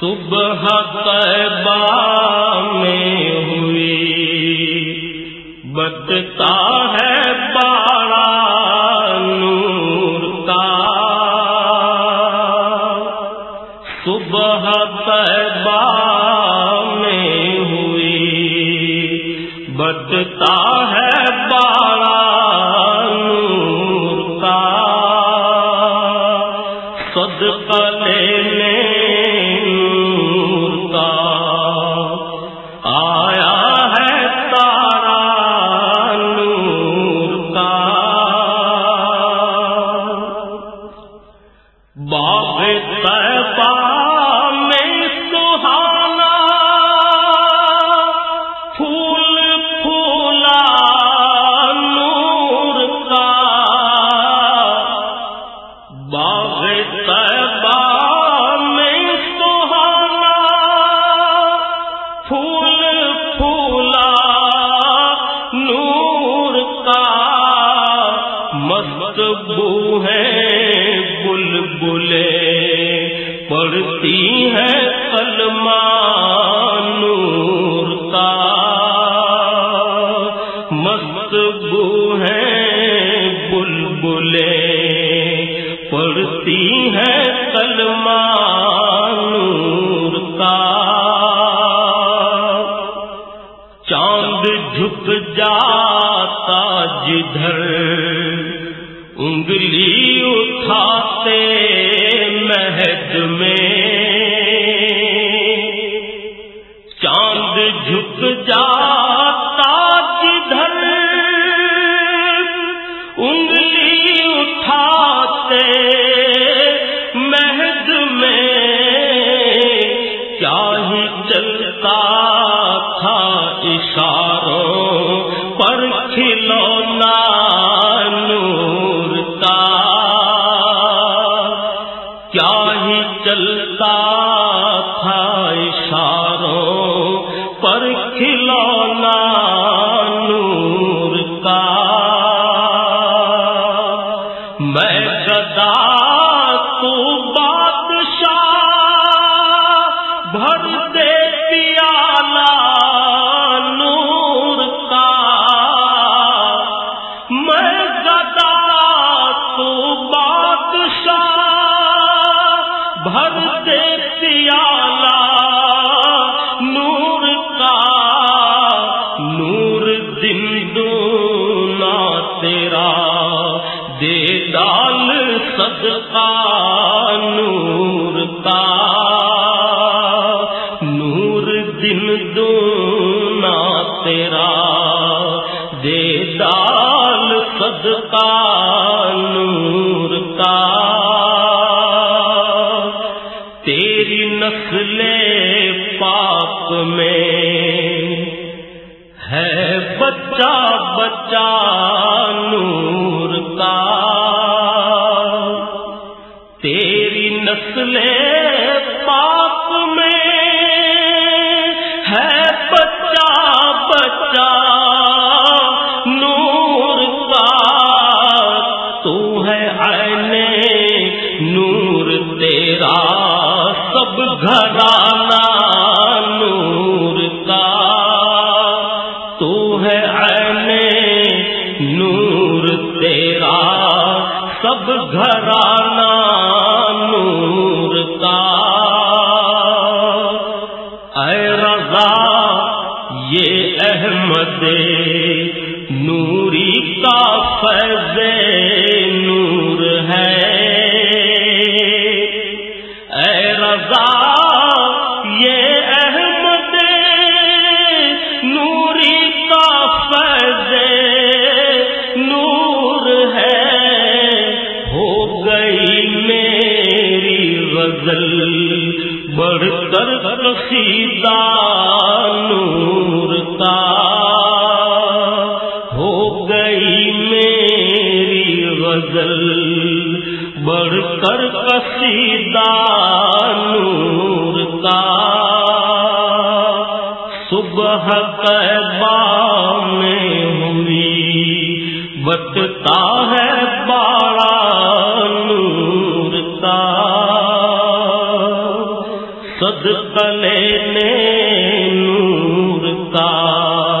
صبح طیبہ میں ہوئی، بتتا ہے بارہ نور کا۔ صبح طیبہ میں ہوئی، بتتا ہے بارہ نور کا۔ صدقہ لینے مست بو ہے بلبلے پڑتی ہے کلمہ نور کا۔ مست بو ہے بلبلے پڑتی ہے کلمہ نور کا۔ چاند جھک جاتا جدھر، انگلی اٹھاتے مہد میں چاند جھک جاتا جدھر انگلی اٹھاتے مہد میں کیا ہی چلتا تھا اشاروں پر کھلونا نور؟ کیا ہی چلتا تھا اشاروں پر کھلونا دے نور کا نور دن دونا تیرا دے ڈال صدقہ نور۔ میں ہے بچہ بچہ نور کا۔ تیری نسل پاک میں ہے بچہ بچہ نور کا۔ تو ہے عین نور تیرا سب گھرانا سب گھرانا نور کا۔ اے رضا، یہ احمد نوری کا فیض نور ہے۔ اے رضا، یہ احمد نوری کا فیض بڑھ کر قصیدہ نور کا۔ ہو گئی میری غزل، بڑھ کر قصیدہ نور کا۔ صبح کا صدقہ لینے نور کا